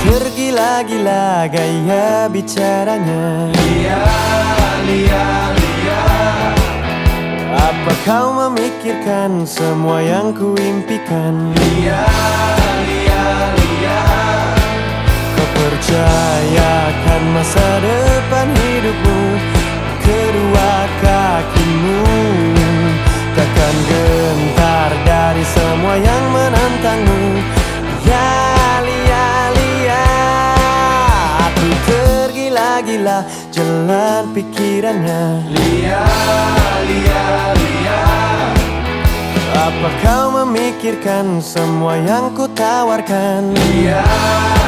Tergila-gila gaya bicaranya. Lia, Lia, Lia Apa kau memikirkan semua yang kuimpikan Lia, jalan pikirannya. Lia, Lia, Lia. Apa kau memikirkan semua yang ku tawarkan? Lia, Lia,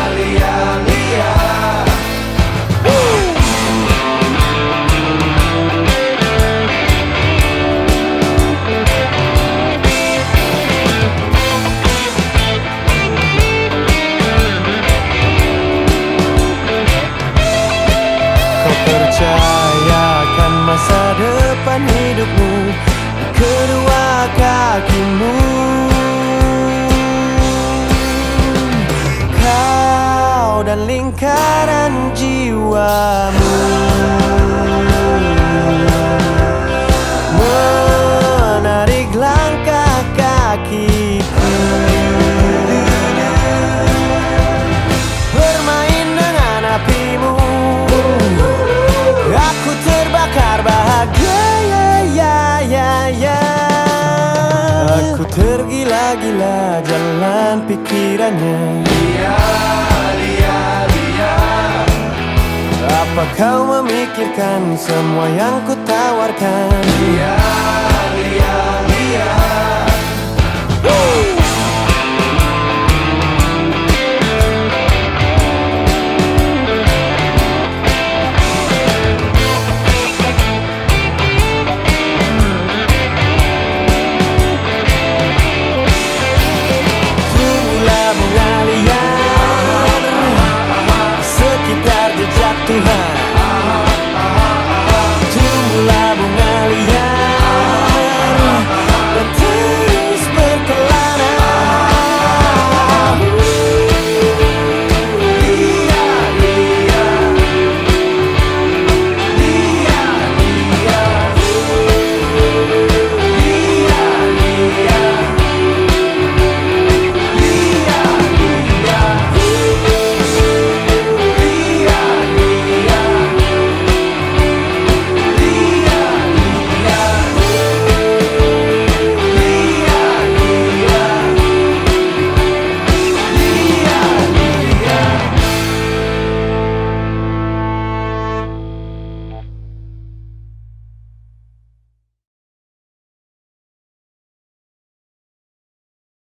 masa depan hidupmu di Kedua kakimu. Kau dan lingkaran jiwamu Aku tergila-gila jalan pikirannya. Lia, Lia, Lia Apa kau memikirkan semua yang ku tawarkan? Lia